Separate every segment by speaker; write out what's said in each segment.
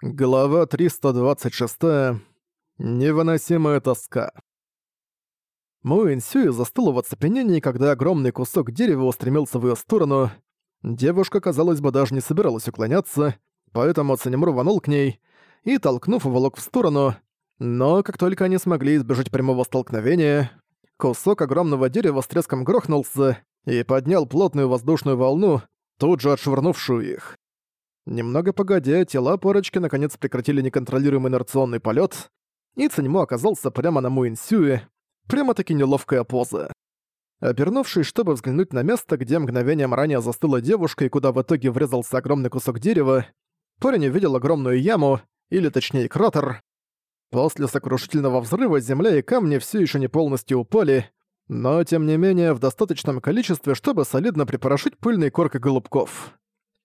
Speaker 1: Глава 326. Невыносимая тоска. Муэн Сюи застыла в оцепенении, когда огромный кусок дерева устремился в её сторону. Девушка, казалось бы, даже не собиралась уклоняться, поэтому Цинему рванул к ней и, толкнув, волок в сторону. Но как только они смогли избежать прямого столкновения, кусок огромного дерева с треском грохнулся и поднял плотную воздушную волну, тут же отшвырнувшую их. Немного погодя, тела парочки наконец прекратили неконтролируемый инерционный полет, и Циньмо оказался прямо на Муинсюе, прямо-таки неловкая поза. Обернувшись, чтобы взглянуть на место, где мгновением ранее застыла девушка и куда в итоге врезался огромный кусок дерева, парень увидел огромную яму, или точнее кратер. После сокрушительного взрыва земля и камни все еще не полностью упали, но тем не менее в достаточном количестве, чтобы солидно припорошить пыльной коркой голубков.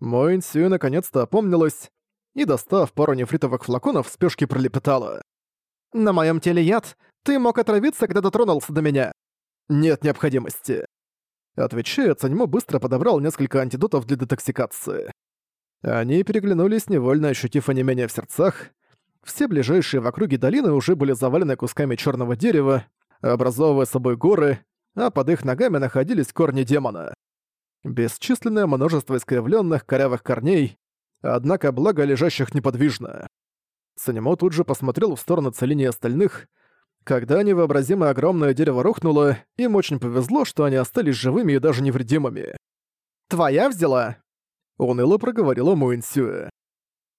Speaker 1: Мой Сью наконец-то опомнилась и, достав пару нефритовых флаконов, в спешке пролепетала. «На моем теле яд. Ты мог отравиться, когда дотронулся до меня. Нет необходимости». Отвечая, Цаньмо быстро подобрал несколько антидотов для детоксикации. Они переглянулись, невольно ощутив онемение в сердцах. Все ближайшие в округе долины уже были завалены кусками черного дерева, образовывая собой горы, а под их ногами находились корни демона бесчисленное множество искривленных корявых корней, однако благо лежащих неподвижно. Санимо тут же посмотрел в сторону целения остальных. Когда невообразимо огромное дерево рухнуло, им очень повезло, что они остались живыми и даже невредимыми. «Твоя взяла?» — уныло проговорила Муинсюэ.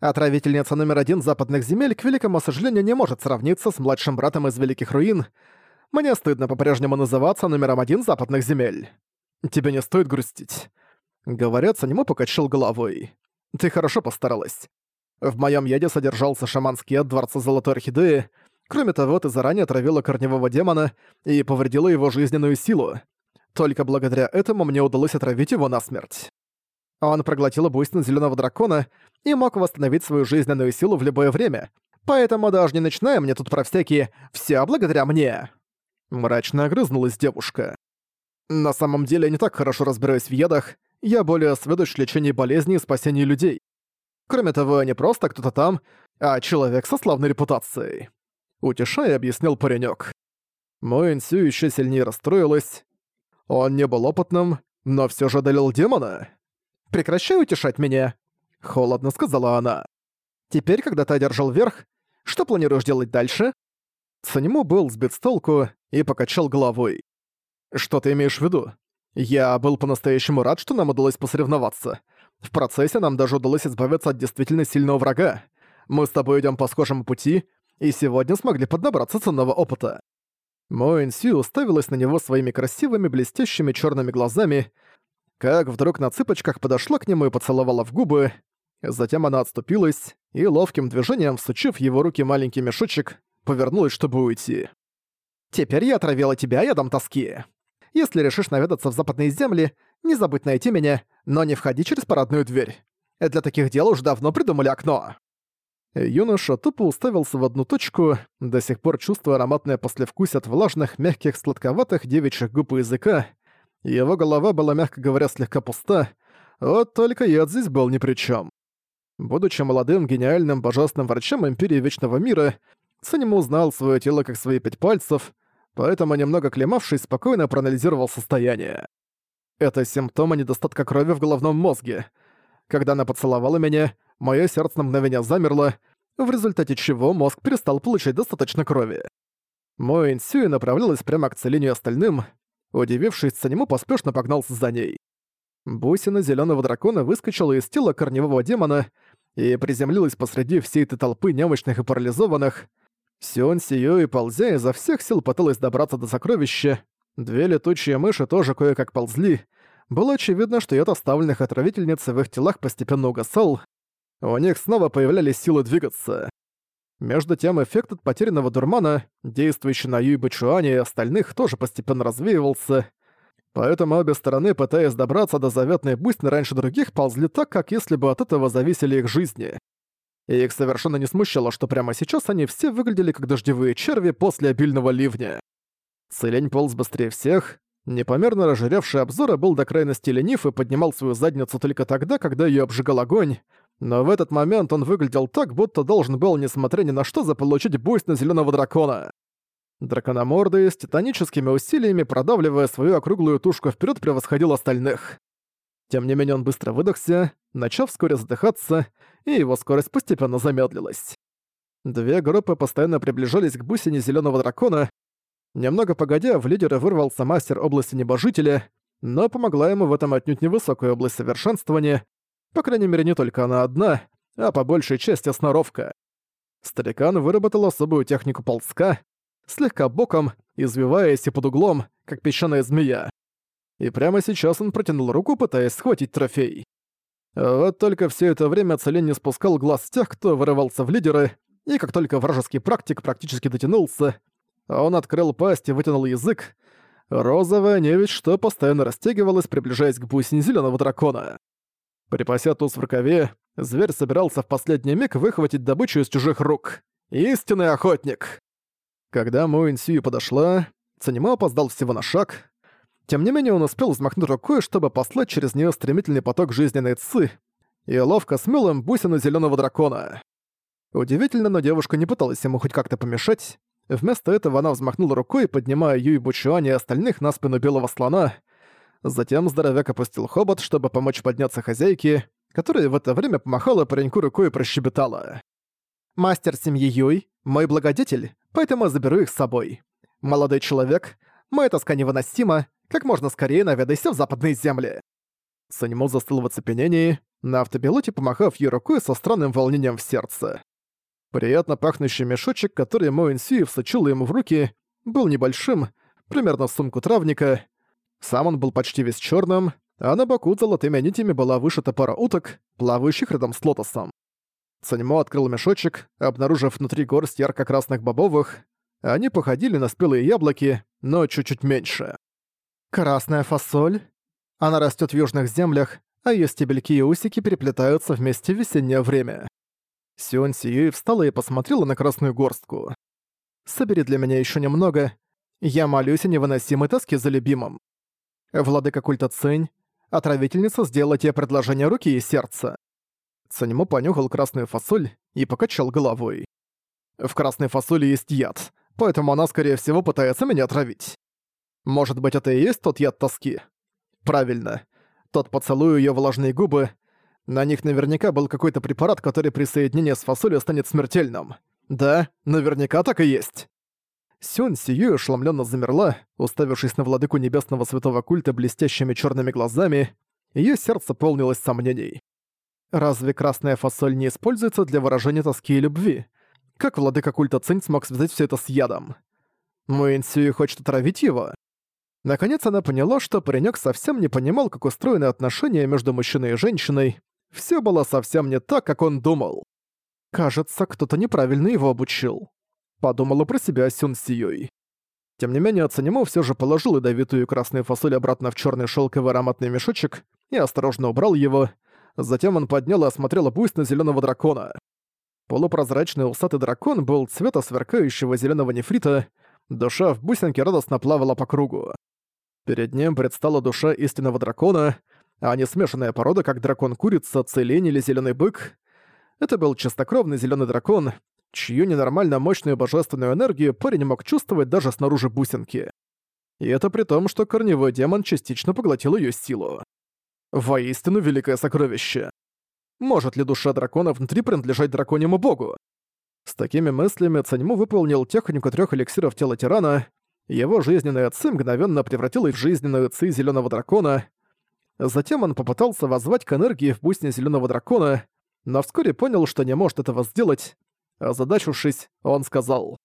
Speaker 1: Отравительница номер один западных земель, к великому сожалению, не может сравниться с младшим братом из Великих Руин. Мне стыдно по-прежнему называться номером один западных земель. Тебе не стоит грустить. Говорят, Санимо покачал головой. Ты хорошо постаралась. В моем яде содержался шаманский яд Дворца Золотой Орхидеи. Кроме того, ты заранее отравила корневого демона и повредила его жизненную силу. Только благодаря этому мне удалось отравить его насмерть. Он проглотил буйственно зеленого дракона и мог восстановить свою жизненную силу в любое время. Поэтому даже не начиная мне тут про всякие «все благодаря мне». Мрачно огрызнулась девушка. На самом деле я не так хорошо разбираюсь в ядах, я более сведущ в лечении болезней и спасении людей. Кроме того, не просто кто-то там, а человек со славной репутацией. Утешая, объяснил паренек. Мой Инсю еще сильнее расстроилась. Он не был опытным, но все же одолел демона. «Прекращай утешать меня», — холодно сказала она. «Теперь, когда ты одержал верх, что планируешь делать дальше?» Санему был сбит с толку и покачал головой. Что ты имеешь в виду? Я был по-настоящему рад, что нам удалось посоревноваться. В процессе нам даже удалось избавиться от действительно сильного врага. Мы с тобой идем по схожему пути, и сегодня смогли поднабраться ценного опыта. Моэн Си уставилась на него своими красивыми блестящими черными глазами, как вдруг на цыпочках подошла к нему и поцеловала в губы. Затем она отступилась и, ловким движением всучив его руки маленький мешочек, повернулась, чтобы уйти. «Теперь я отравила тебя ядом тоски», если решишь наведаться в западные земли, не забудь найти меня, но не входи через парадную дверь. Для таких дел уж давно придумали окно». Юноша тупо уставился в одну точку, до сих пор чувствуя ароматное послевкусие от влажных, мягких, сладковатых девичьих губ и языка. Его голова была, мягко говоря, слегка пуста, вот только яд здесь был ни при чем. Будучи молодым, гениальным, божественным врачом Империи Вечного Мира, Санему узнал свое тело как свои пять пальцев — поэтому, немного клемавшись, спокойно проанализировал состояние. Это симптомы недостатка крови в головном мозге. Когда она поцеловала меня, мое сердце на мгновение замерло, в результате чего мозг перестал получать достаточно крови. Мой инсюи направлялась прямо к целению остальным, удивившись Цанему, поспешно погнался за ней. Бусина зеленого дракона выскочила из тела корневого демона и приземлилась посреди всей этой толпы немощных и парализованных, Сион сию и ползя изо всех сил пыталась добраться до сокровища. Две летучие мыши тоже кое-как ползли. Было очевидно, что яд оставленных отравительниц в их телах постепенно угасал. У них снова появлялись силы двигаться. Между тем, эффект от потерянного дурмана, действующий на Юй Бачуане и остальных, тоже постепенно развеивался. Поэтому обе стороны, пытаясь добраться до заветной бусины раньше других, ползли так, как если бы от этого зависели их жизни и их совершенно не смущало, что прямо сейчас они все выглядели как дождевые черви после обильного ливня. Целень полз быстрее всех, Непомерно разжиревший обзора был до крайности ленив и поднимал свою задницу только тогда, когда ее обжигал огонь, но в этот момент он выглядел так, будто должен был, несмотря ни на что, заполучить буйст на зеленого дракона. Дракономордый с титаническими усилиями, продавливая свою округлую тушку вперед, превосходил остальных. Тем не менее он быстро выдохся, начав вскоре задыхаться, и его скорость постепенно замедлилась. Две группы постоянно приближались к бусине зеленого дракона. Немного погодя, в лидеры вырвался мастер области небожителя, но помогла ему в этом отнюдь невысокая область совершенствования, по крайней мере не только она одна, а по большей части сноровка. Старикан выработал особую технику ползка, слегка боком, извиваясь и под углом, как песчаная змея. И прямо сейчас он протянул руку, пытаясь схватить трофей. Вот только все это время Целен не спускал глаз с тех, кто вырывался в лидеры, и как только вражеский практик практически дотянулся, он открыл пасть и вытянул язык. Розовая невесть что постоянно растягивалась, приближаясь к бусине зеленого дракона. Припася туз в рукаве, зверь собирался в последний миг выхватить добычу из чужих рук. Истинный охотник! Когда Муэнсию подошла, Цанимо опоздал всего на шаг. Тем не менее он успел взмахнуть рукой, чтобы послать через нее стремительный поток жизненной ци, и ловко смел им бусину зеленого дракона. Удивительно, но девушка не пыталась ему хоть как-то помешать. Вместо этого она взмахнула рукой, поднимая Юй Бучуань и остальных на спину белого слона. Затем здоровяк опустил хобот, чтобы помочь подняться хозяйке, которая в это время помахала пареньку рукой и прощебетала. «Мастер семьи Юй, мой благодетель, поэтому заберу их с собой. Молодой человек, моя тоска невыносима, как можно скорее наведайся в западные земли». Санему застыл в оцепенении, на автопилоте помахав ей рукой со странным волнением в сердце. Приятно пахнущий мешочек, который Моэн Сюи всучил ему в руки, был небольшим, примерно в сумку травника. Сам он был почти весь черным, а на боку золотыми нитями была вышита пара уток, плавающих рядом с лотосом. Саньмо открыл мешочек, обнаружив внутри горсть ярко-красных бобовых. Они походили на спелые яблоки, но чуть-чуть меньше. «Красная фасоль. Она растет в южных землях, а ее стебельки и усики переплетаются вместе в весеннее время. Сюн Сиюй встала и посмотрела на красную горстку. «Собери для меня еще немного. Я молюсь о невыносимой тоске за любимым. Владыка культа Цинь, отравительница сделала тебе предложение руки и сердца». Циньмо понюхал красную фасоль и покачал головой. «В красной фасоли есть яд, поэтому она, скорее всего, пытается меня отравить. Может быть, это и есть тот яд тоски? Правильно. Тот поцелуй ее влажные губы — на них наверняка был какой-то препарат, который при соединении с фасолью станет смертельным. Да, наверняка так и есть. Сюн Сию ошеломленно замерла, уставившись на владыку небесного святого культа блестящими черными глазами, ее сердце полнилось сомнений. Разве красная фасоль не используется для выражения тоски и любви? Как владыка культа Цинь смог связать все это с ядом? Муэн Сюи хочет отравить его? Наконец она поняла, что паренек совсем не понимал, как устроены отношения между мужчиной и женщиной, все было совсем не так, как он думал. Кажется, кто-то неправильно его обучил. Подумала про себя Сюн Сиюй. Тем не менее, Цанимо все же положил ядовитую красную фасоль обратно в черный шелковый ароматный мешочек и осторожно убрал его. Затем он поднял и осмотрел буйство зеленого дракона. Полупрозрачный усатый дракон был цвета сверкающего зеленого нефрита, душа в бусинке радостно плавала по кругу. Перед ним предстала душа истинного дракона — а не смешанная порода, как дракон-курица, целень или зеленый бык. Это был чистокровный зеленый дракон, чью ненормально мощную божественную энергию парень мог чувствовать даже снаружи бусинки. И это при том, что корневой демон частично поглотил ее силу. Воистину великое сокровище. Может ли душа дракона внутри принадлежать драконьему богу? С такими мыслями Цаньму выполнил технику трех эликсиров тела тирана, его жизненная ци мгновенно превратилась в жизненную ци зеленого дракона, Затем он попытался воззвать к энергии в бусине зеленого дракона, но вскоре понял, что не может этого сделать. Озадачившись, он сказал,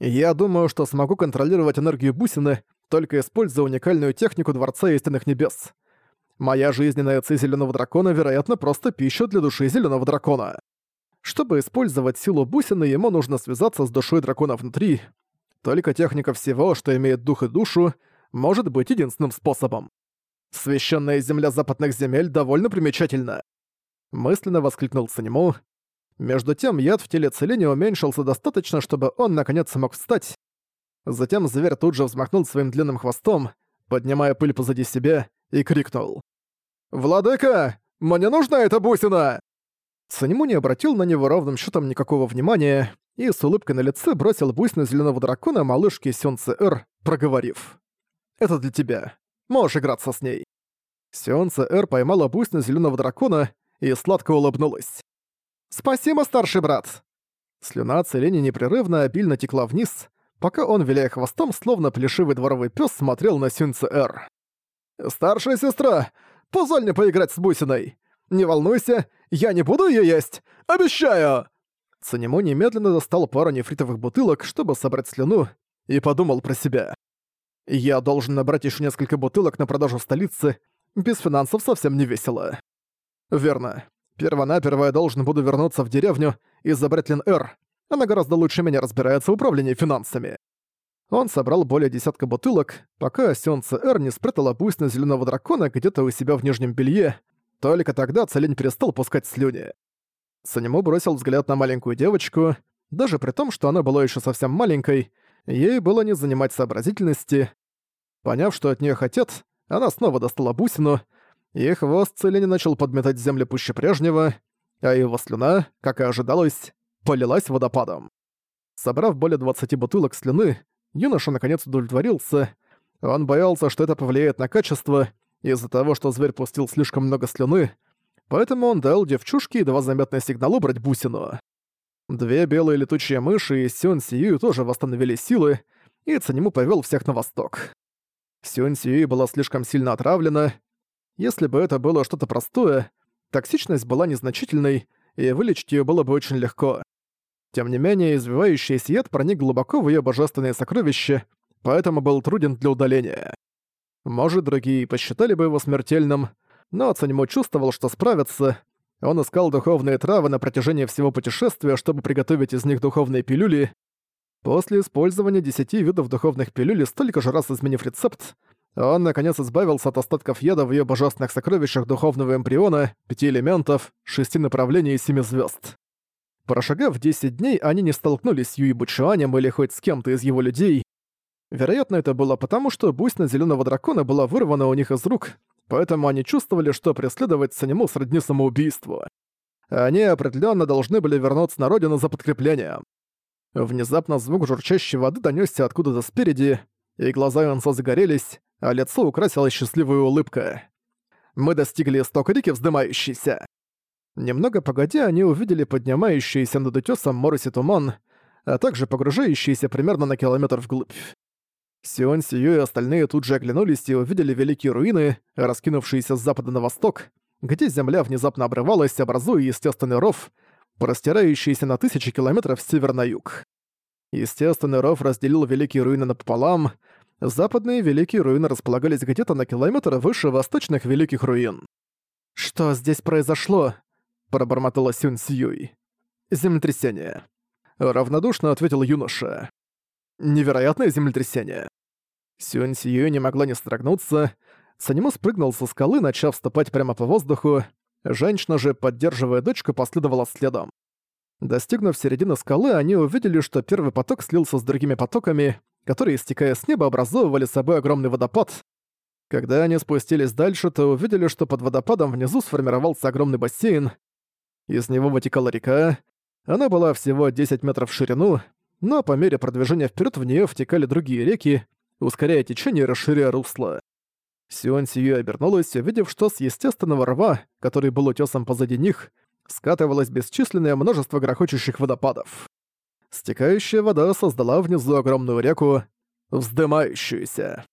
Speaker 1: «Я думаю, что смогу контролировать энергию бусины, только используя уникальную технику Дворца Истинных Небес. Моя жизненная ци зеленого дракона, вероятно, просто пища для души зеленого дракона. Чтобы использовать силу бусины, ему нужно связаться с душой дракона внутри. Только техника всего, что имеет дух и душу, может быть единственным способом. Священная земля западных земель довольно примечательна. Мысленно воскликнул Санему. Между тем яд в теле Целине уменьшился достаточно, чтобы он наконец смог встать. Затем зверь тут же взмахнул своим длинным хвостом, поднимая пыль позади себя, и крикнул. «Владыка, мне нужна эта бусина!» Санему не обратил на него ровным счетом никакого внимания и с улыбкой на лице бросил бусину зеленого дракона малышке Сёнце Эр, проговорив. «Это для тебя. Можешь играться с ней». Сёнце Эр поймала бусину зеленого дракона и сладко улыбнулась. «Спасибо, старший брат!» Слюна Целени непрерывно обильно текла вниз, пока он, виляя хвостом, словно плешивый дворовый пес, смотрел на Сюнце Эр. «Старшая сестра, позволь мне поиграть с бусиной! Не волнуйся, я не буду ее есть! Обещаю!» Цанему немедленно достал пару нефритовых бутылок, чтобы собрать слюну, и подумал про себя. «Я должен набрать еще несколько бутылок на продажу в столице, без финансов совсем не весело». «Верно. Первонаперво я должен буду вернуться в деревню и забрать Лин Эр. Она гораздо лучше меня разбирается в управлении финансами». Он собрал более десятка бутылок, пока Сёнце Эр не спрятала буйсно зеленого дракона где-то у себя в нижнем белье. Только тогда Целень перестал пускать слюни. Санему бросил взгляд на маленькую девочку. Даже при том, что она была еще совсем маленькой, ей было не занимать сообразительности. Поняв, что от нее хотят, она снова достала бусину, и хвост Целени начал подметать землю пуще прежнего, а его слюна, как и ожидалось, полилась водопадом. Собрав более 20 бутылок слюны, юноша наконец удовлетворился. Он боялся, что это повлияет на качество, из-за того, что зверь пустил слишком много слюны, поэтому он дал девчушке едва заметный сигнал убрать бусину. Две белые летучие мыши и Сюн Сию тоже восстановили силы, и Цанему повел всех на восток. Сюн Сию была слишком сильно отравлена. Если бы это было что-то простое, токсичность была незначительной, и вылечить ее было бы очень легко. Тем не менее, извивающийся яд проник глубоко в ее божественные сокровища, поэтому был труден для удаления. Может, другие посчитали бы его смертельным, но Цаньмо чувствовал, что справится. Он искал духовные травы на протяжении всего путешествия, чтобы приготовить из них духовные пилюли. После использования десяти видов духовных пилюлей, столько же раз изменив рецепт, он, наконец, избавился от остатков яда в ее божественных сокровищах духовного эмбриона, пяти элементов, шести направлений и семи звезд. Прошагав 10 дней, они не столкнулись с Юи Бучуанем или хоть с кем-то из его людей. Вероятно, это было потому, что бусина зеленого дракона была вырвана у них из рук, поэтому они чувствовали, что преследовать Санему сродни самоубийству. Они определенно должны были вернуться на родину за подкреплением. Внезапно звук журчащей воды донёсся откуда-то спереди, и глаза Янса загорелись, а лицо украсила счастливая улыбка. Мы достигли истока реки вздымающейся. Немного погодя, они увидели поднимающийся над утёсом Мороси туман, а также погружающийся примерно на километр вглубь. Сион Сию и остальные тут же оглянулись и увидели великие руины, раскинувшиеся с запада на восток, где земля внезапно обрывалась, образуя естественный ров, простирающийся на тысячи километров с север на юг. Естественный ров разделил великие руины напополам, западные великие руины располагались где-то на километр выше восточных великих руин. «Что здесь произошло?» – пробормотала Сюн Сьюй. «Землетрясение», – равнодушно ответил юноша. «Невероятное землетрясение». Сюн Сью не могла не строгнуться. Санему спрыгнул со скалы, начав ступать прямо по воздуху. Женщина же, поддерживая дочку, последовала следом. Достигнув середины скалы, они увидели, что первый поток слился с другими потоками, которые, стекая с неба, образовывали собой огромный водопад. Когда они спустились дальше, то увидели, что под водопадом внизу сформировался огромный бассейн. Из него вытекала река. Она была всего 10 метров в ширину, но по мере продвижения вперед в нее втекали другие реки, ускоряя течение и расширяя русло. Сюань Сию обернулась, увидев, что с естественного рва, который был утесом позади них, скатывалось бесчисленное множество грохочущих водопадов. Стекающая вода создала внизу огромную реку, вздымающуюся.